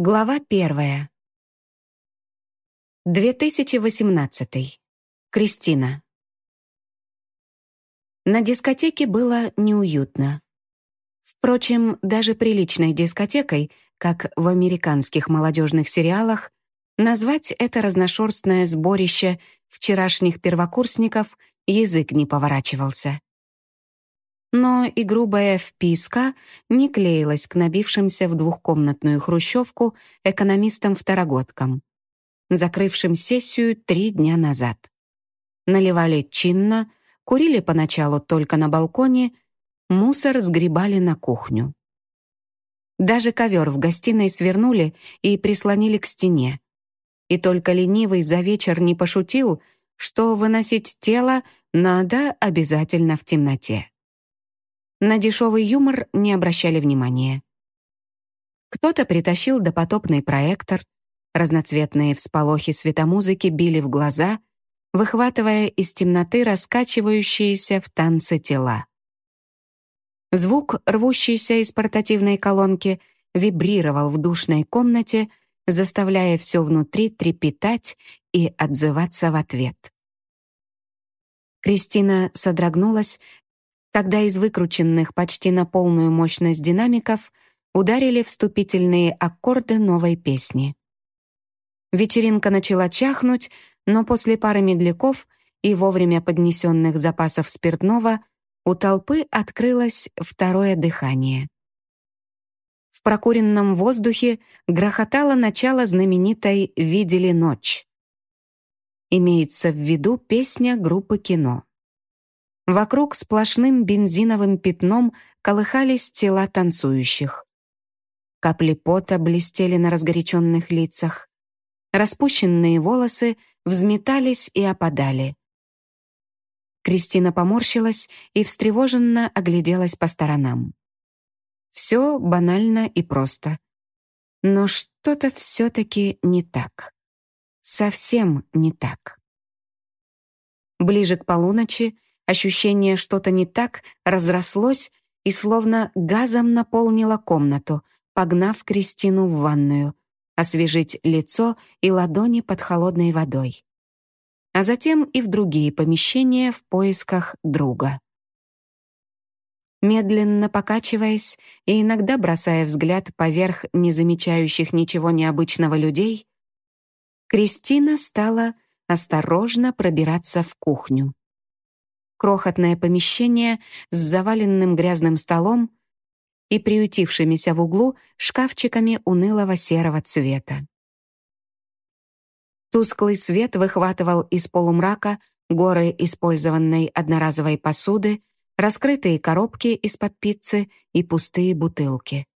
Глава первая. 2018. Кристина. На дискотеке было неуютно. Впрочем, даже приличной дискотекой, как в американских молодежных сериалах, назвать это разношерстное сборище вчерашних первокурсников язык не поворачивался но и грубая вписка не клеилась к набившимся в двухкомнатную хрущевку экономистам-второгодкам, закрывшим сессию три дня назад. Наливали чинно, курили поначалу только на балконе, мусор сгребали на кухню. Даже ковер в гостиной свернули и прислонили к стене. И только ленивый за вечер не пошутил, что выносить тело надо обязательно в темноте. На дешевый юмор не обращали внимания. Кто-то притащил допотопный проектор, разноцветные всполохи светомузыки били в глаза, выхватывая из темноты раскачивающиеся в танце тела. Звук, рвущийся из портативной колонки, вибрировал в душной комнате, заставляя все внутри трепетать и отзываться в ответ. Кристина содрогнулась, когда из выкрученных почти на полную мощность динамиков ударили вступительные аккорды новой песни. Вечеринка начала чахнуть, но после пары медляков и вовремя поднесенных запасов спиртного у толпы открылось второе дыхание. В прокуренном воздухе грохотало начало знаменитой «Видели ночь». Имеется в виду песня группы «Кино». Вокруг сплошным бензиновым пятном колыхались тела танцующих. Капли пота блестели на разгоряченных лицах. Распущенные волосы взметались и опадали. Кристина поморщилась и встревоженно огляделась по сторонам. Все банально и просто. Но что-то все-таки не так. Совсем не так. Ближе к полуночи Ощущение что-то не так разрослось и словно газом наполнило комнату, погнав Кристину в ванную, освежить лицо и ладони под холодной водой. А затем и в другие помещения в поисках друга. Медленно покачиваясь и иногда бросая взгляд поверх незамечающих ничего необычного людей, Кристина стала осторожно пробираться в кухню крохотное помещение с заваленным грязным столом и приютившимися в углу шкафчиками унылого серого цвета. Тусклый свет выхватывал из полумрака горы использованной одноразовой посуды, раскрытые коробки из-под пиццы и пустые бутылки.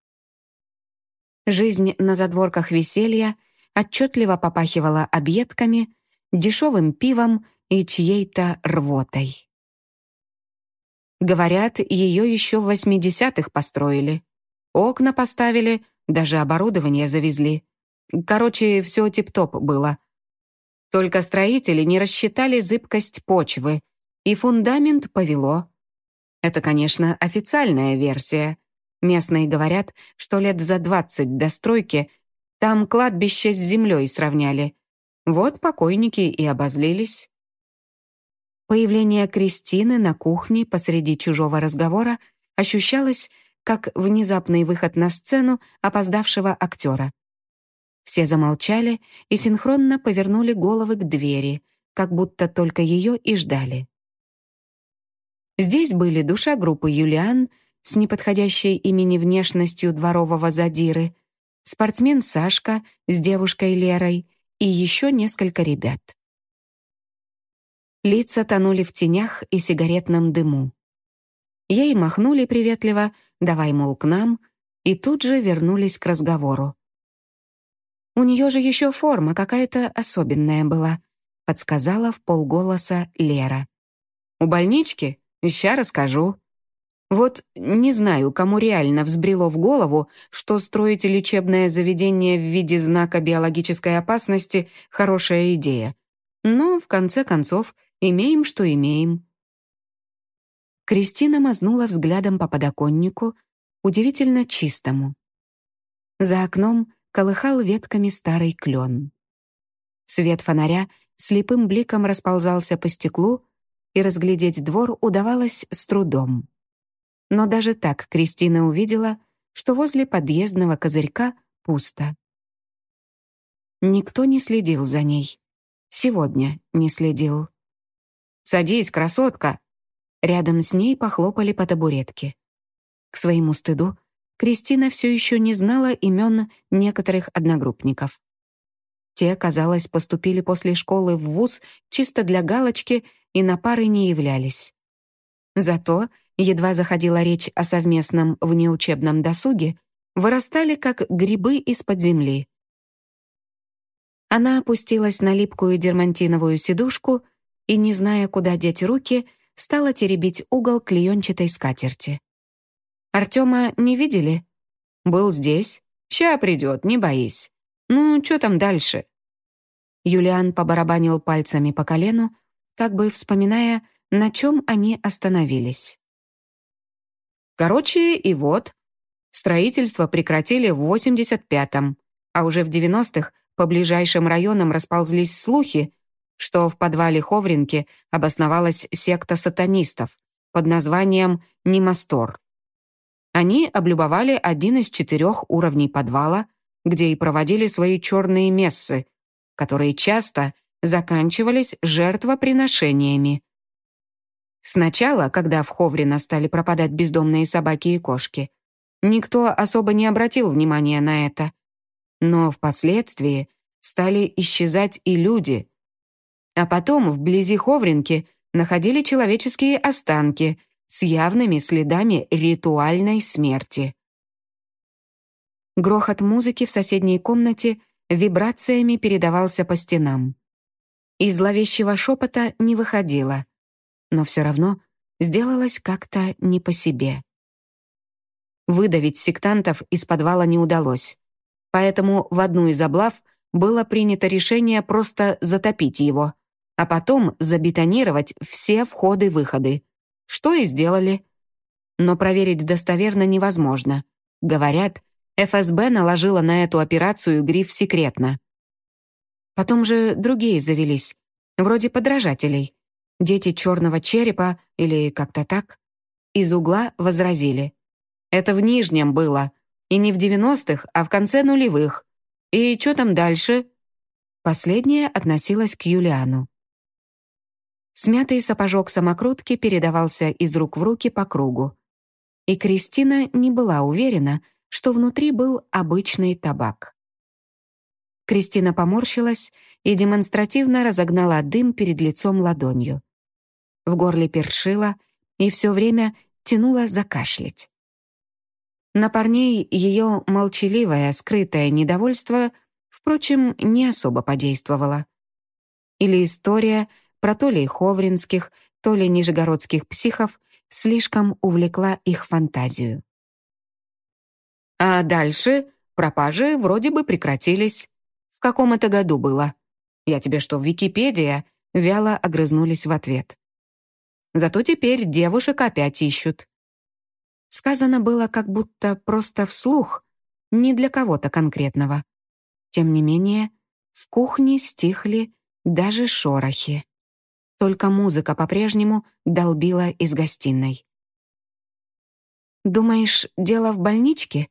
Жизнь на задворках веселья отчетливо попахивала объедками, дешевым пивом и чьей-то рвотой. Говорят, ее еще в 80-х построили. Окна поставили, даже оборудование завезли. Короче, все тип-топ было. Только строители не рассчитали зыбкость почвы, и фундамент повело. Это, конечно, официальная версия. Местные говорят, что лет за 20 до стройки там кладбище с землей сравняли. Вот покойники и обозлились. Появление Кристины на кухне посреди чужого разговора ощущалось как внезапный выход на сцену опоздавшего актера. Все замолчали и синхронно повернули головы к двери, как будто только ее и ждали. Здесь были душа группы «Юлиан» с неподходящей имени внешностью дворового задиры, спортсмен Сашка с девушкой Лерой и еще несколько ребят. Лица тонули в тенях и сигаретном дыму. Ей махнули приветливо, давай, мол, к нам, и тут же вернулись к разговору. «У нее же еще форма какая-то особенная была», подсказала в полголоса Лера. «У больнички? Ща расскажу». Вот не знаю, кому реально взбрело в голову, что строить лечебное заведение в виде знака биологической опасности — хорошая идея. Но, в конце концов, Имеем, что имеем». Кристина мазнула взглядом по подоконнику, удивительно чистому. За окном колыхал ветками старый клен. Свет фонаря слепым бликом расползался по стеклу, и разглядеть двор удавалось с трудом. Но даже так Кристина увидела, что возле подъездного козырька пусто. Никто не следил за ней. Сегодня не следил. «Садись, красотка!» Рядом с ней похлопали по табуретке. К своему стыду Кристина все еще не знала имен некоторых одногруппников. Те, казалось, поступили после школы в вуз чисто для галочки и на пары не являлись. Зато, едва заходила речь о совместном внеучебном досуге, вырастали как грибы из-под земли. Она опустилась на липкую дермантиновую сидушку и, не зная, куда деть руки, стала теребить угол клеенчатой скатерти. «Артема не видели?» «Был здесь. Ща придет, не боись. Ну, что там дальше?» Юлиан побарабанил пальцами по колену, как бы вспоминая, на чем они остановились. Короче, и вот. Строительство прекратили в 85-м, а уже в 90-х по ближайшим районам расползлись слухи, что в подвале Ховринки обосновалась секта сатанистов под названием «Немастор». Они облюбовали один из четырех уровней подвала, где и проводили свои черные мессы, которые часто заканчивались жертвоприношениями. Сначала, когда в Ховрино стали пропадать бездомные собаки и кошки, никто особо не обратил внимания на это. Но впоследствии стали исчезать и люди. А потом вблизи Ховринки находили человеческие останки — с явными следами ритуальной смерти. Грохот музыки в соседней комнате вибрациями передавался по стенам. Из зловещего шепота не выходило, но все равно сделалось как-то не по себе. Выдавить сектантов из подвала не удалось, поэтому в одну из облав было принято решение просто затопить его, а потом забетонировать все входы-выходы, что и сделали. Но проверить достоверно невозможно. Говорят, ФСБ наложила на эту операцию гриф «секретно». Потом же другие завелись, вроде подражателей. Дети черного черепа или как-то так. Из угла возразили. Это в Нижнем было. И не в девяностых, а в конце нулевых. И что там дальше? Последняя относилась к Юлиану. Смятый сапожок самокрутки передавался из рук в руки по кругу. И Кристина не была уверена, что внутри был обычный табак. Кристина поморщилась и демонстративно разогнала дым перед лицом ладонью. В горле першила и все время тянула закашлять. На парней ее молчаливое, скрытое недовольство, впрочем, не особо подействовало. Или история — про то ли ховринских, то ли нижегородских психов слишком увлекла их фантазию. А дальше пропажи вроде бы прекратились. В каком это году было? Я тебе что, в Википедия? Вяло огрызнулись в ответ. Зато теперь девушек опять ищут. Сказано было как будто просто вслух, не для кого-то конкретного. Тем не менее, в кухне стихли даже шорохи. Только музыка по-прежнему долбила из гостиной. «Думаешь, дело в больничке?»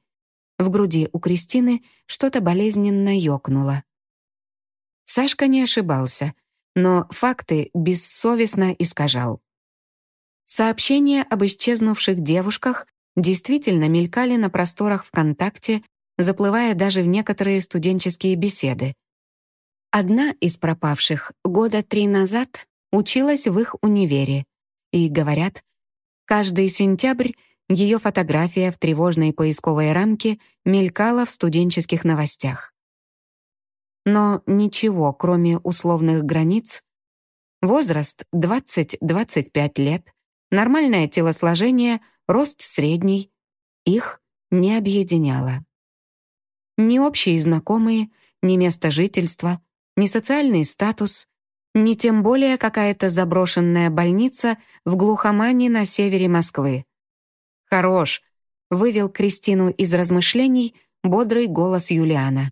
В груди у Кристины что-то болезненно ёкнуло. Сашка не ошибался, но факты бессовестно искажал. Сообщения об исчезнувших девушках действительно мелькали на просторах ВКонтакте, заплывая даже в некоторые студенческие беседы. Одна из пропавших года три назад училась в их универе. И, говорят, каждый сентябрь ее фотография в тревожной поисковой рамке мелькала в студенческих новостях. Но ничего, кроме условных границ, возраст 20-25 лет, нормальное телосложение, рост средний, их не объединяло. Ни общие знакомые, ни место жительства, ни социальный статус, не тем более какая-то заброшенная больница в глухомане на севере Москвы. «Хорош», — вывел Кристину из размышлений бодрый голос Юлиана.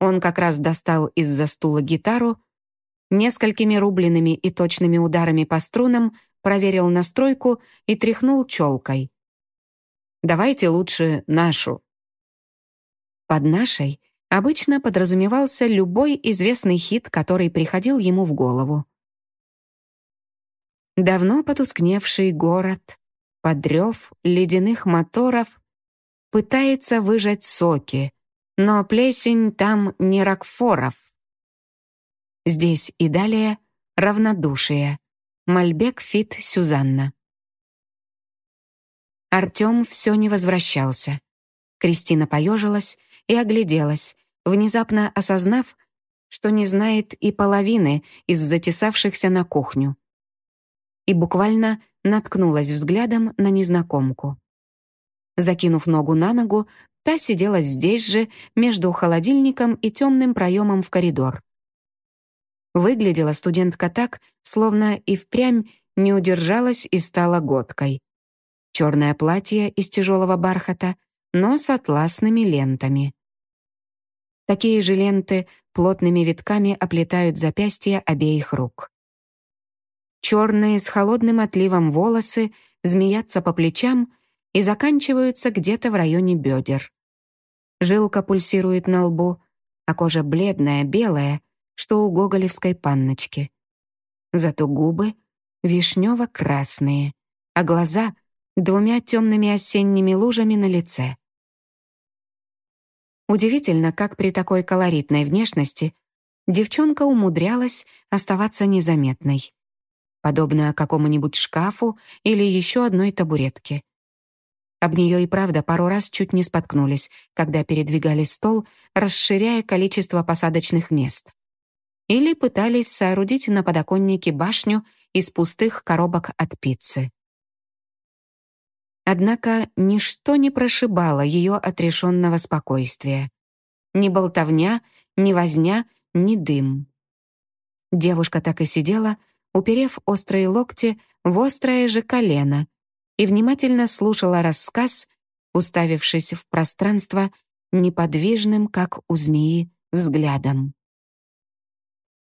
Он как раз достал из-за стула гитару, несколькими рубленными и точными ударами по струнам проверил настройку и тряхнул челкой. «Давайте лучше нашу». Под «нашей» обычно подразумевался любой известный хит, который приходил ему в голову. Давно потускневший город, подрев ледяных моторов, пытается выжать соки, но плесень там не ракфоров. Здесь и далее равнодушие. Мальбек Фит Сюзанна. Артем все не возвращался. Кристина поежилась и огляделась, внезапно осознав, что не знает и половины из затесавшихся на кухню и буквально наткнулась взглядом на незнакомку. Закинув ногу на ногу, та сидела здесь же, между холодильником и темным проемом в коридор. Выглядела студентка так, словно и впрямь не удержалась и стала годкой. Черное платье из тяжелого бархата, но с атласными лентами. Такие же ленты плотными витками оплетают запястья обеих рук. Черные с холодным отливом волосы змеятся по плечам и заканчиваются где-то в районе бедер. Жилка пульсирует на лбу, а кожа бледная, белая, что у гоголевской панночки. Зато губы вишнево-красные, а глаза — двумя темными осенними лужами на лице. Удивительно, как при такой колоритной внешности девчонка умудрялась оставаться незаметной подобно какому-нибудь шкафу или еще одной табуретке. Об нее и правда пару раз чуть не споткнулись, когда передвигали стол, расширяя количество посадочных мест. Или пытались соорудить на подоконнике башню из пустых коробок от пиццы. Однако ничто не прошибало ее отрешенного спокойствия. Ни болтовня, ни возня, ни дым. Девушка так и сидела, уперев острые локти в острое же колено, и внимательно слушала рассказ, уставившись в пространство неподвижным, как у змеи, взглядом.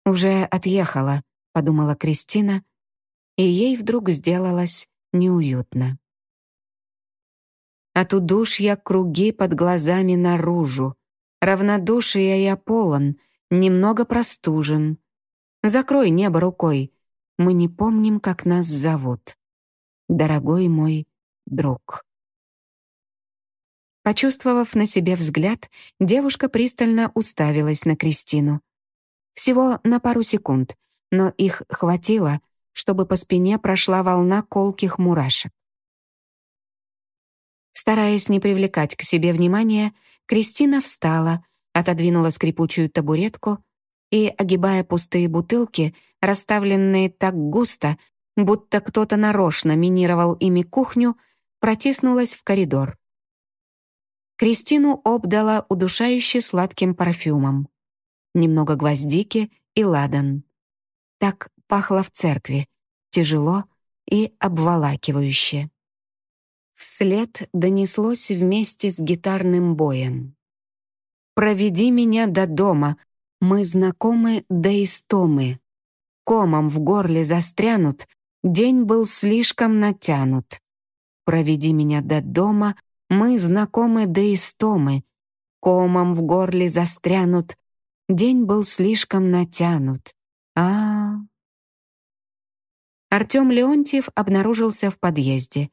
«Уже отъехала», — подумала Кристина, и ей вдруг сделалось неуютно. От удушья круги под глазами наружу, равнодушия я полон, немного простужен. Закрой небо рукой, мы не помним, как нас зовут. Дорогой мой друг. Почувствовав на себе взгляд, девушка пристально уставилась на Кристину. Всего на пару секунд, но их хватило, чтобы по спине прошла волна колких мурашек. Стараясь не привлекать к себе внимания, Кристина встала, отодвинула скрипучую табуретку и, огибая пустые бутылки, расставленные так густо, будто кто-то нарочно минировал ими кухню, протиснулась в коридор. Кристину обдала удушающе сладким парфюмом. Немного гвоздики и ладан. Так пахло в церкви, тяжело и обволакивающе. Вслед донеслось вместе с гитарным боем. «Проведи меня до дома, мы знакомы до истомы комом в горле застрянут, день был слишком натянут. Проведи меня до дома, мы знакомы до истомы, комом в горле застрянут, день был слишком натянут. А, -а. Артем Леонтьев обнаружился в подъезде.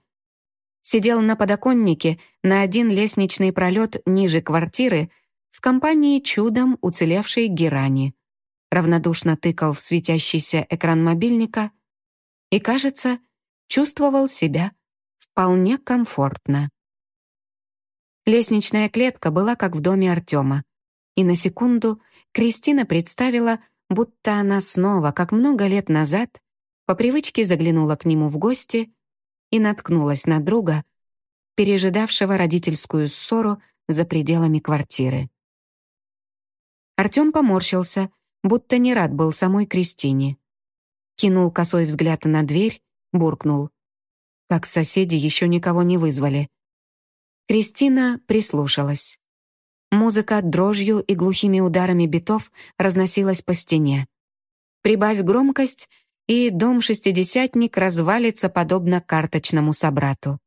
Сидел на подоконнике на один лестничный пролет ниже квартиры в компании чудом уцелевшей герани равнодушно тыкал в светящийся экран мобильника и, кажется, чувствовал себя вполне комфортно. Лестничная клетка была как в доме Артема, и на секунду Кристина представила, будто она снова, как много лет назад, по привычке заглянула к нему в гости и наткнулась на друга, пережидавшего родительскую ссору за пределами квартиры. Артем поморщился — будто не рад был самой Кристине. Кинул косой взгляд на дверь, буркнул. Как соседи еще никого не вызвали. Кристина прислушалась. Музыка дрожью и глухими ударами битов разносилась по стене. Прибавь громкость, и дом-шестидесятник развалится подобно карточному собрату.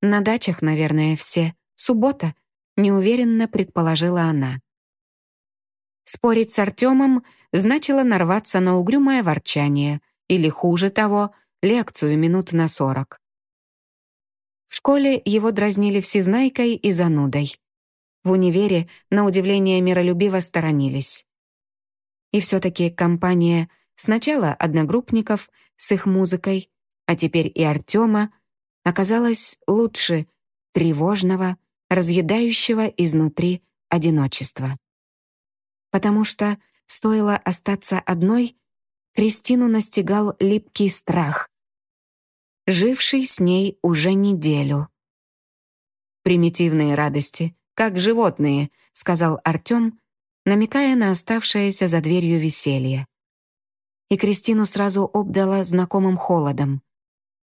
На дачах, наверное, все. Суббота, неуверенно предположила она. Спорить с Артемом значило нарваться на угрюмое ворчание или, хуже того, лекцию минут на сорок. В школе его дразнили всезнайкой и занудой. В универе, на удивление, миролюбиво сторонились. И все-таки компания сначала одногруппников с их музыкой, а теперь и Артема оказалась лучше тревожного, разъедающего изнутри одиночества. Потому что, стоило остаться одной, Кристину настигал липкий страх, живший с ней уже неделю. «Примитивные радости, как животные», — сказал Артем, намекая на оставшееся за дверью веселье. И Кристину сразу обдала знакомым холодом.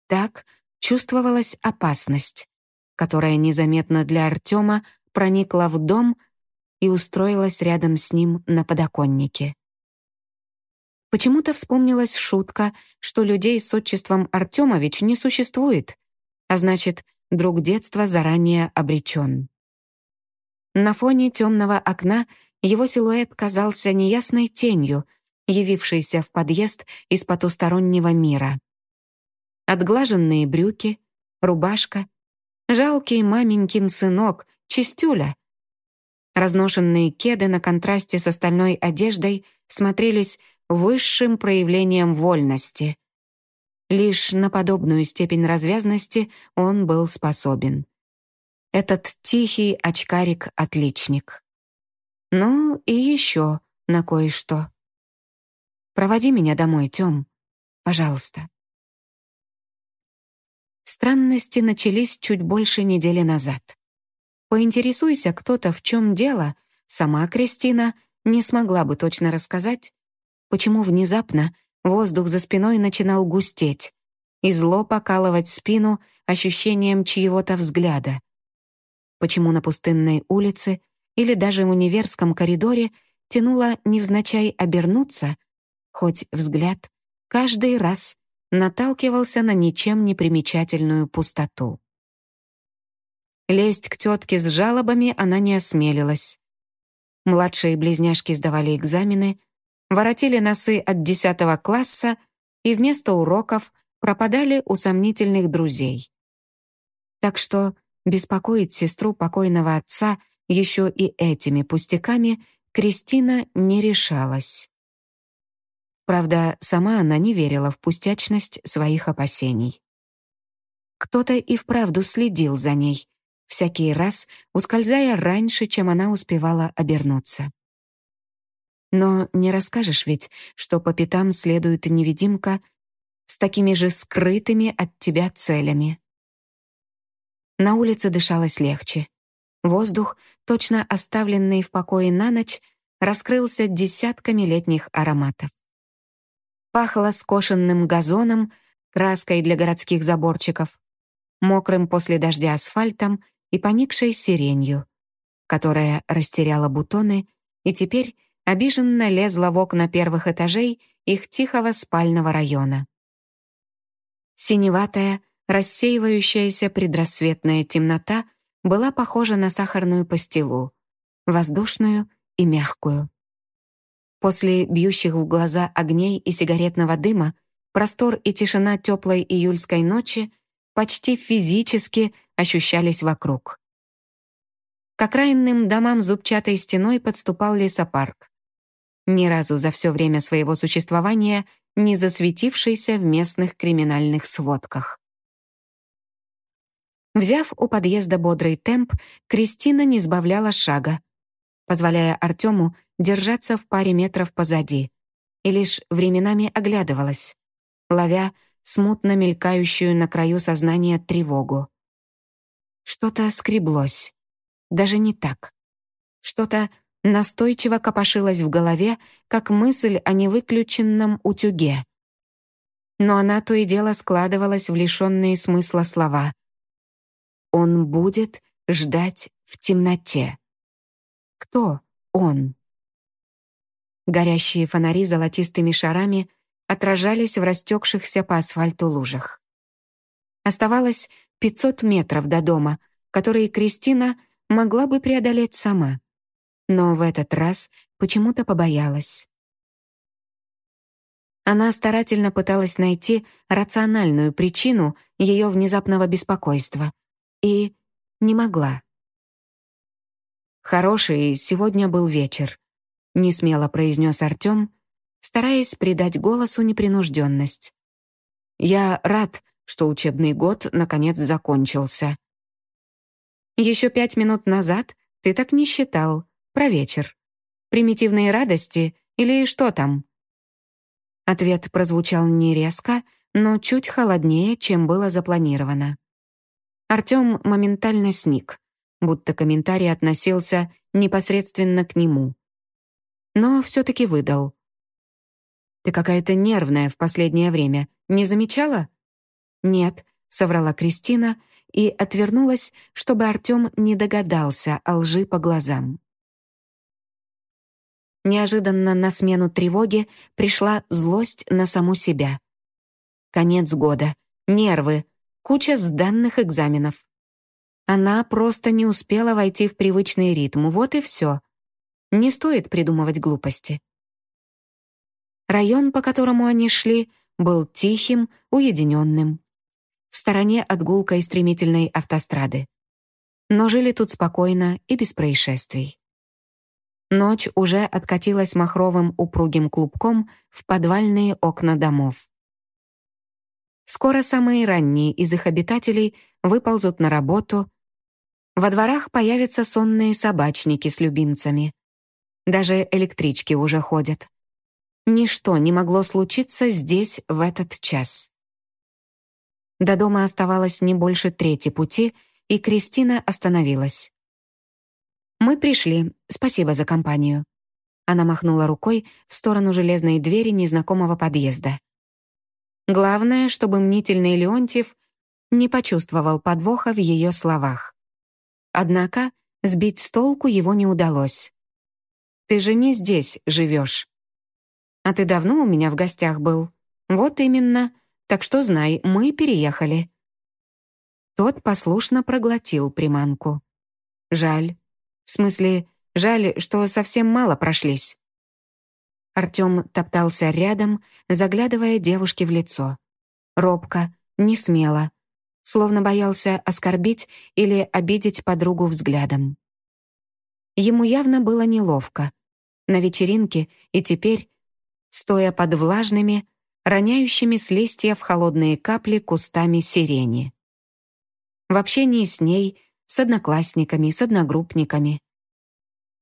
Так чувствовалась опасность, которая незаметно для Артема проникла в дом и устроилась рядом с ним на подоконнике. Почему-то вспомнилась шутка, что людей с отчеством Артемович не существует, а значит, друг детства заранее обречен. На фоне темного окна его силуэт казался неясной тенью, явившейся в подъезд из потустороннего мира. Отглаженные брюки, рубашка, жалкий маменькин сынок, чистюля. Разношенные кеды на контрасте с остальной одеждой смотрелись высшим проявлением вольности. Лишь на подобную степень развязности он был способен. Этот тихий очкарик-отличник. Ну и еще на кое-что. Проводи меня домой, Тём. Пожалуйста. Странности начались чуть больше недели назад. Поинтересуйся кто-то, в чем дело, сама Кристина не смогла бы точно рассказать, почему внезапно воздух за спиной начинал густеть и зло покалывать спину ощущением чьего-то взгляда. Почему на пустынной улице или даже в универском коридоре тянуло невзначай обернуться, хоть взгляд каждый раз наталкивался на ничем не примечательную пустоту. Лезть к тетке с жалобами она не осмелилась. Младшие близняшки сдавали экзамены, воротили носы от 10 класса и вместо уроков пропадали у сомнительных друзей. Так что беспокоить сестру покойного отца еще и этими пустяками Кристина не решалась. Правда, сама она не верила в пустячность своих опасений. Кто-то и вправду следил за ней, всякий раз ускользая раньше, чем она успевала обернуться. Но не расскажешь ведь, что по пятам следует невидимка с такими же скрытыми от тебя целями. На улице дышалось легче. Воздух, точно оставленный в покое на ночь, раскрылся десятками летних ароматов. Пахло скошенным газоном, краской для городских заборчиков, мокрым после дождя асфальтом и поникшей сиренью, которая растеряла бутоны и теперь обиженно лезла в окна первых этажей их тихого спального района. Синеватая, рассеивающаяся предрассветная темнота была похожа на сахарную пастилу, воздушную и мягкую. После бьющих в глаза огней и сигаретного дыма простор и тишина теплой июльской ночи почти физически ощущались вокруг. К окраинным домам зубчатой стеной подступал лесопарк ни разу за все время своего существования не засветившийся в местных криминальных сводках. Взяв у подъезда бодрый темп, Кристина не сбавляла шага, позволяя Артему держаться в паре метров позади, и лишь временами оглядывалась, ловя смутно мелькающую на краю сознания тревогу. Что-то скреблось. Даже не так. Что-то настойчиво копошилась в голове, как мысль о невыключенном утюге. Но она то и дело складывалась в лишенные смысла слова. «Он будет ждать в темноте». Кто он? Горящие фонари золотистыми шарами отражались в растекшихся по асфальту лужах. Оставалось 500 метров до дома, которые Кристина могла бы преодолеть сама. Но в этот раз почему-то побоялась. Она старательно пыталась найти рациональную причину ее внезапного беспокойства и не могла. «Хороший сегодня был вечер», — несмело произнес Артем, стараясь придать голосу непринужденность. «Я рад, что учебный год наконец закончился». «Еще пять минут назад ты так не считал. Про вечер. Примитивные радости или что там?» Ответ прозвучал не резко, но чуть холоднее, чем было запланировано. Артём моментально сник, будто комментарий относился непосредственно к нему. Но все-таки выдал. «Ты какая-то нервная в последнее время. Не замечала?» «Нет», — соврала Кристина и отвернулась, чтобы Артём не догадался о лжи по глазам. Неожиданно на смену тревоги пришла злость на саму себя. Конец года, нервы, куча сданных экзаменов. Она просто не успела войти в привычный ритм, вот и все. Не стоит придумывать глупости. Район, по которому они шли, был тихим, уединенным. В стороне от гулкой стремительной автострады. Но жили тут спокойно и без происшествий. Ночь уже откатилась махровым упругим клубком в подвальные окна домов. Скоро самые ранние из их обитателей выползут на работу. Во дворах появятся сонные собачники с любимцами. Даже электрички уже ходят. Ничто не могло случиться здесь в этот час. До дома оставалось не больше трети пути, и Кристина остановилась. «Мы пришли. Спасибо за компанию». Она махнула рукой в сторону железной двери незнакомого подъезда. Главное, чтобы мнительный Леонтьев не почувствовал подвоха в ее словах. Однако сбить с толку его не удалось. «Ты же не здесь живешь». «А ты давно у меня в гостях был?» «Вот именно. Так что знай, мы переехали». Тот послушно проглотил приманку. Жаль, в смысле, жаль, что совсем мало прошлись. Артём топтался рядом, заглядывая девушке в лицо. Робко, не смело, словно боялся оскорбить или обидеть подругу взглядом. Ему явно было неловко. На вечеринке и теперь, стоя под влажными, роняющими с листьев холодные капли кустами сирени. В общении с ней с одноклассниками, с одногруппниками.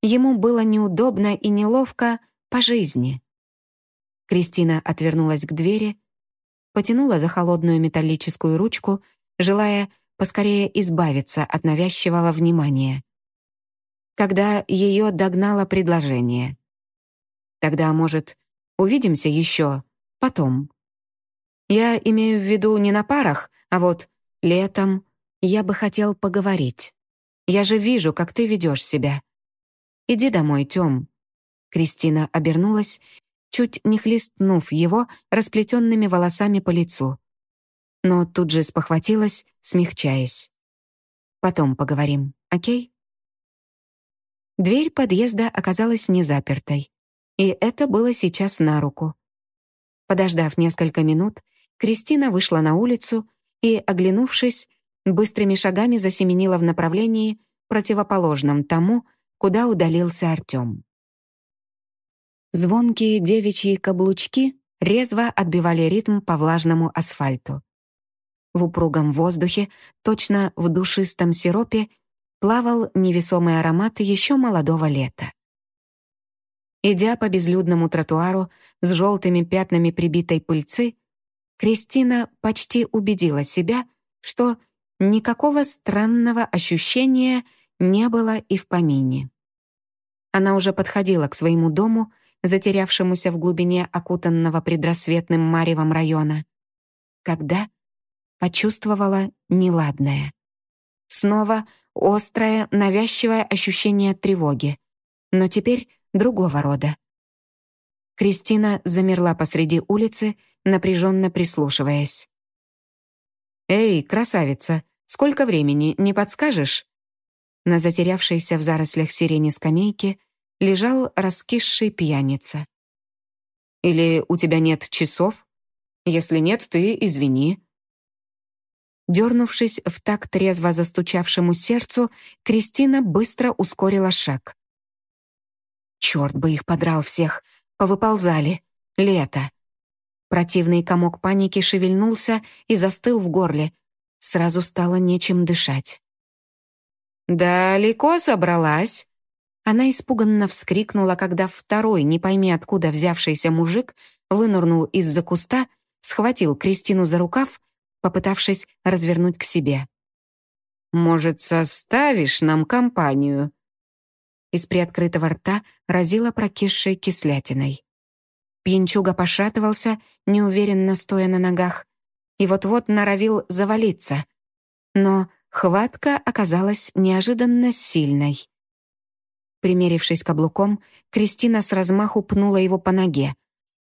Ему было неудобно и неловко по жизни. Кристина отвернулась к двери, потянула за холодную металлическую ручку, желая поскорее избавиться от навязчивого внимания. Когда ее догнало предложение. Тогда, может, увидимся еще потом. Я имею в виду не на парах, а вот летом, я бы хотел поговорить. Я же вижу, как ты ведешь себя. Иди домой, Тём». Кристина обернулась, чуть не хлестнув его расплетенными волосами по лицу. Но тут же спохватилась, смягчаясь. «Потом поговорим, окей?» Дверь подъезда оказалась незапертой, и это было сейчас на руку. Подождав несколько минут, Кристина вышла на улицу и, оглянувшись, быстрыми шагами засеменила в направлении, противоположном тому, куда удалился Артем. Звонкие девичьи каблучки резво отбивали ритм по влажному асфальту. В упругом воздухе, точно в душистом сиропе, плавал невесомый аромат еще молодого лета. Идя по безлюдному тротуару с желтыми пятнами прибитой пыльцы, Кристина почти убедила себя, что Никакого странного ощущения не было и в помине. Она уже подходила к своему дому, затерявшемуся в глубине окутанного предрассветным маревом района, когда почувствовала неладное. Снова острое, навязчивое ощущение тревоги, но теперь другого рода. Кристина замерла посреди улицы, напряженно прислушиваясь. «Эй, красавица, сколько времени, не подскажешь?» На затерявшейся в зарослях сирени скамейке лежал раскисший пьяница. «Или у тебя нет часов? Если нет, ты извини». Дернувшись в такт трезво застучавшему сердцу, Кристина быстро ускорила шаг. Черт бы их подрал всех, повыползали. Лето. Противный комок паники шевельнулся и застыл в горле. Сразу стало нечем дышать. «Далеко собралась?» Она испуганно вскрикнула, когда второй, не пойми откуда взявшийся мужик, вынырнул из-за куста, схватил Кристину за рукав, попытавшись развернуть к себе. «Может, составишь нам компанию?» Из приоткрытого рта разило прокисшей кислятиной. Пьянчуга пошатывался, неуверенно стоя на ногах, и вот-вот норовил завалиться. Но хватка оказалась неожиданно сильной. Примерившись каблуком, Кристина с размаху пнула его по ноге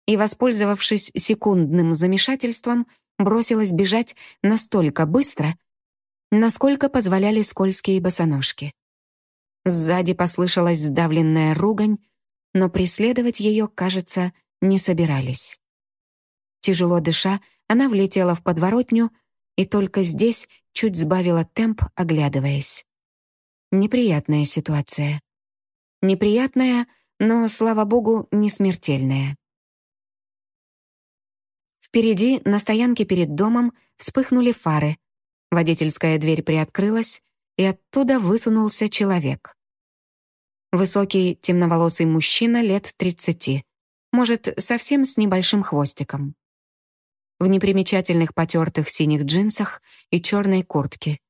и, воспользовавшись секундным замешательством, бросилась бежать настолько быстро, насколько позволяли скользкие босоножки. Сзади послышалась сдавленная ругань, но преследовать ее, кажется, не собирались. Тяжело дыша, она влетела в подворотню и только здесь чуть сбавила темп, оглядываясь. Неприятная ситуация. Неприятная, но, слава богу, не смертельная. Впереди, на стоянке перед домом, вспыхнули фары. Водительская дверь приоткрылась, и оттуда высунулся человек. Высокий, темноволосый мужчина лет тридцати, может, совсем с небольшим хвостиком. В непримечательных потертых синих джинсах и черной куртке.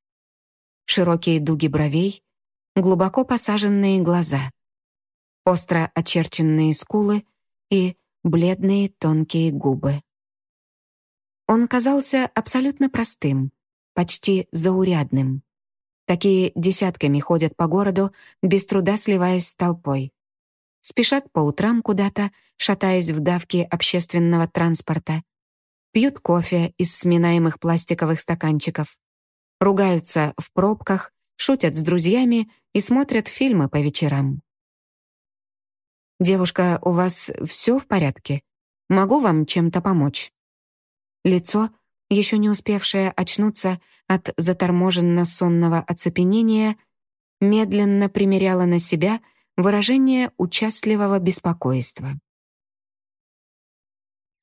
Широкие дуги бровей, глубоко посаженные глаза, остро очерченные скулы и бледные тонкие губы. Он казался абсолютно простым, почти заурядным. Такие десятками ходят по городу, без труда сливаясь с толпой. Спешат по утрам куда-то, шатаясь в давке общественного транспорта. Пьют кофе из сминаемых пластиковых стаканчиков. Ругаются в пробках, шутят с друзьями и смотрят фильмы по вечерам. «Девушка, у вас все в порядке? Могу вам чем-то помочь?» Лицо, еще не успевшее очнуться, от заторможенно-сонного оцепенения, медленно примеряла на себя выражение участливого беспокойства.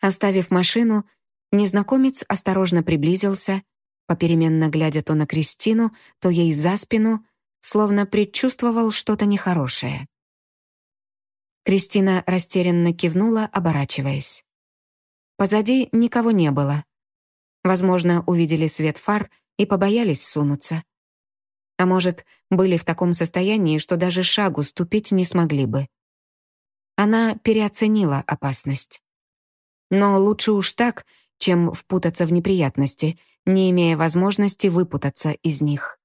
Оставив машину, незнакомец осторожно приблизился, попеременно глядя то на Кристину, то ей за спину, словно предчувствовал что-то нехорошее. Кристина растерянно кивнула, оборачиваясь. Позади никого не было. Возможно, увидели свет фар и побоялись сунуться. А может, были в таком состоянии, что даже шагу ступить не смогли бы. Она переоценила опасность. Но лучше уж так, чем впутаться в неприятности, не имея возможности выпутаться из них.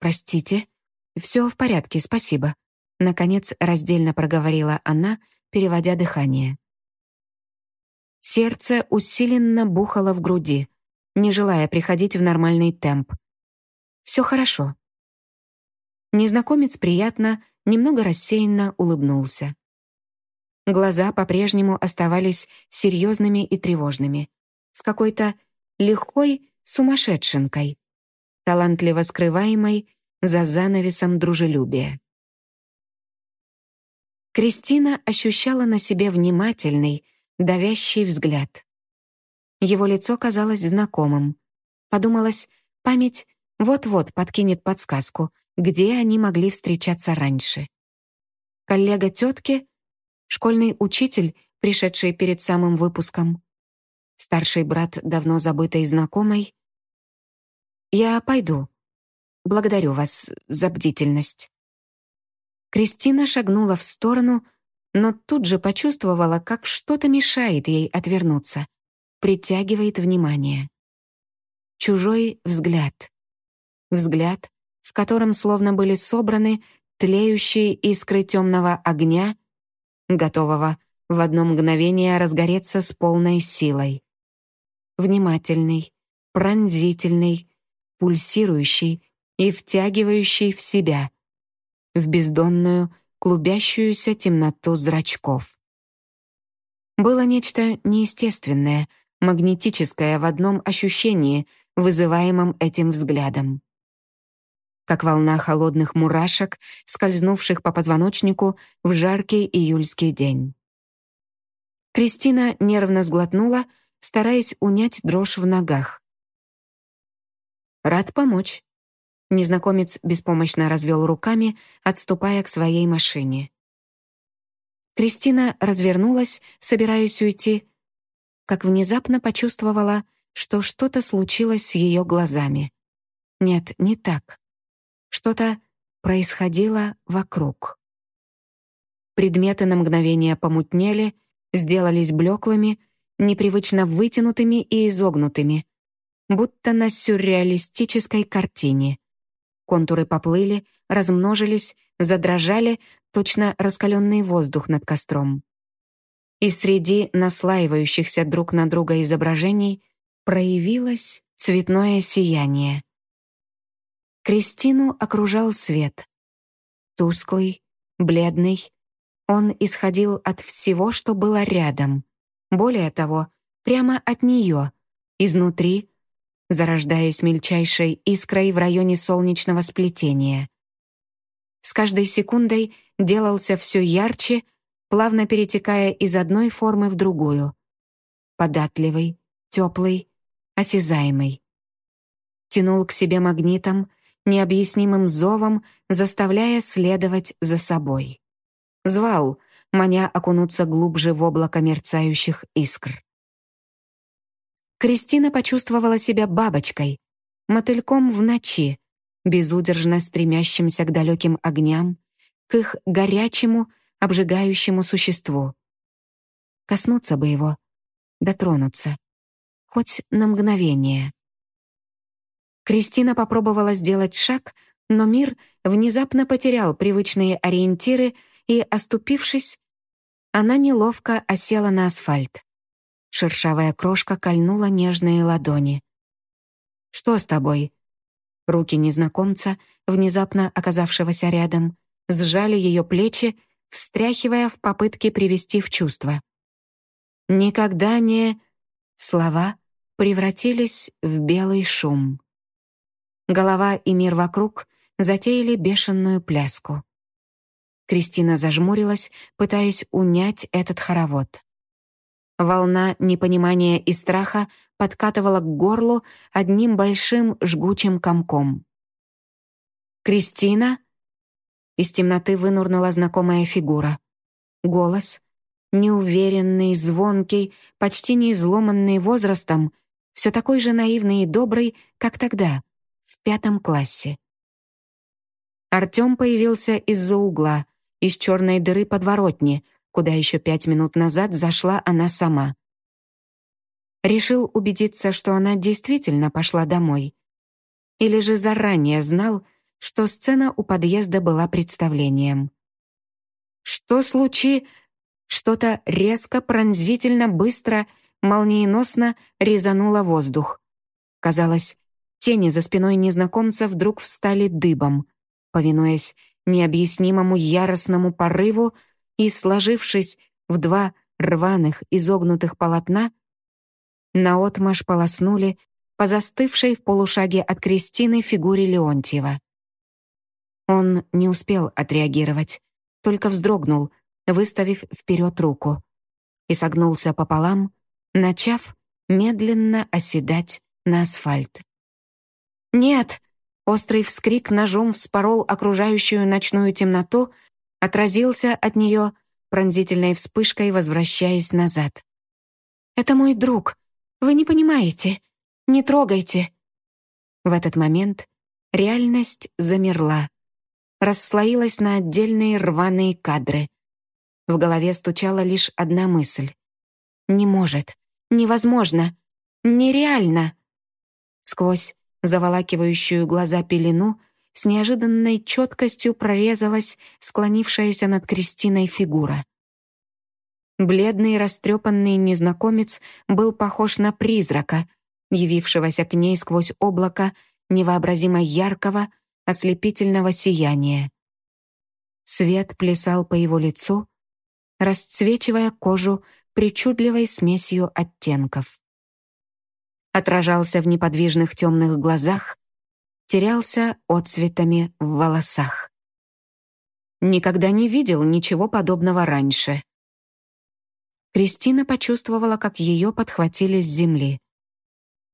«Простите, все в порядке, спасибо», — наконец раздельно проговорила она, переводя дыхание. Сердце усиленно бухало в груди не желая приходить в нормальный темп. «Все хорошо». Незнакомец приятно, немного рассеянно улыбнулся. Глаза по-прежнему оставались серьезными и тревожными, с какой-то легкой сумасшедшенкой, талантливо скрываемой за занавесом дружелюбия. Кристина ощущала на себе внимательный, давящий взгляд. Его лицо казалось знакомым. Подумалось, память вот-вот подкинет подсказку, где они могли встречаться раньше. Коллега тетки, школьный учитель, пришедший перед самым выпуском, старший брат давно забытой знакомой. «Я пойду. Благодарю вас за бдительность». Кристина шагнула в сторону, но тут же почувствовала, как что-то мешает ей отвернуться притягивает внимание. Чужой взгляд. Взгляд, в котором словно были собраны тлеющие искры темного огня, готового в одно мгновение разгореться с полной силой. Внимательный, пронзительный, пульсирующий и втягивающий в себя, в бездонную, клубящуюся темноту зрачков. Было нечто неестественное, магнетическое в одном ощущении, вызываемом этим взглядом как волна холодных мурашек, скользнувших по позвоночнику в жаркий июльский день. Кристина нервно сглотнула, стараясь унять дрожь в ногах. «Рад помочь». Незнакомец беспомощно развел руками, отступая к своей машине. Кристина развернулась, собираясь уйти, как внезапно почувствовала, что что-то случилось с ее глазами. Нет, не так. Что-то происходило вокруг. Предметы на мгновение помутнели, сделались блеклыми, непривычно вытянутыми и изогнутыми, будто на сюрреалистической картине. Контуры поплыли, размножились, задрожали, точно раскаленный воздух над костром. И среди наслаивающихся друг на друга изображений проявилось цветное сияние. Кристину окружал свет. Тусклый, бледный. Он исходил от всего, что было рядом. Более того, прямо от нее, изнутри, зарождаясь мельчайшей искрой в районе солнечного сплетения. С каждой секундой делался все ярче, плавно перетекая из одной формы в другую. Податливый, теплый, осязаемый. Тянул к себе магнитом — необъяснимым зовом, заставляя следовать за собой. Звал, маня окунуться глубже в облако мерцающих искр. Кристина почувствовала себя бабочкой, мотыльком в ночи, безудержно стремящимся к далеким огням, к их горячему, обжигающему существу. Коснуться бы его, дотронуться, хоть на мгновение. Кристина попробовала сделать шаг, но мир внезапно потерял привычные ориентиры и, оступившись, она неловко осела на асфальт. Шершавая крошка кольнула нежные ладони. «Что с тобой?» Руки незнакомца, внезапно оказавшегося рядом, сжали ее плечи, встряхивая в попытке привести в чувство. «Никогда не...» Слова превратились в белый шум. Голова и мир вокруг затеяли бешеную пляску. Кристина зажмурилась, пытаясь унять этот хоровод. Волна непонимания и страха подкатывала к горлу одним большим жгучим комком. «Кристина?» Из темноты вынурнула знакомая фигура. Голос, неуверенный, звонкий, почти не изломанный возрастом, все такой же наивный и добрый, как тогда, в пятом классе. Артём появился из-за угла, из черной дыры подворотни, куда еще пять минут назад зашла она сама. Решил убедиться, что она действительно пошла домой. Или же заранее знал, что сцена у подъезда была представлением. Что случи... Что-то резко, пронзительно, быстро, молниеносно резануло воздух. Казалось, Тени за спиной незнакомца вдруг встали дыбом, повинуясь необъяснимому яростному порыву и, сложившись в два рваных изогнутых полотна, наотмашь полоснули по застывшей в полушаге от Кристины фигуре Леонтьева. Он не успел отреагировать, только вздрогнул, выставив вперед руку, и согнулся пополам, начав медленно оседать на асфальт. «Нет!» Острый вскрик ножом вспорол окружающую ночную темноту, отразился от нее пронзительной вспышкой, возвращаясь назад. «Это мой друг. Вы не понимаете. Не трогайте!» В этот момент реальность замерла, расслоилась на отдельные рваные кадры. В голове стучала лишь одна мысль. «Не может. Невозможно. Нереально!» Сквозь заволакивающую глаза пелену, с неожиданной четкостью прорезалась склонившаяся над Кристиной фигура. Бледный растрепанный незнакомец был похож на призрака, явившегося к ней сквозь облако невообразимо яркого, ослепительного сияния. Свет плясал по его лицу, расцвечивая кожу причудливой смесью оттенков. Отражался в неподвижных темных глазах, терялся отцветами в волосах. Никогда не видел ничего подобного раньше. Кристина почувствовала, как ее подхватили с земли.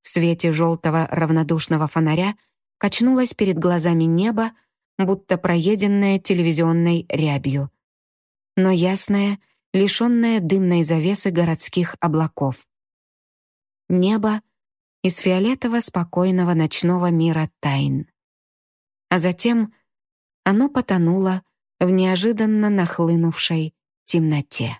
В свете желтого равнодушного фонаря качнулось перед глазами небо, будто проеденное телевизионной рябью. Но ясное, лишенное дымной завесы городских облаков. Небо из фиолетово-спокойного ночного мира тайн. А затем оно потонуло в неожиданно нахлынувшей темноте.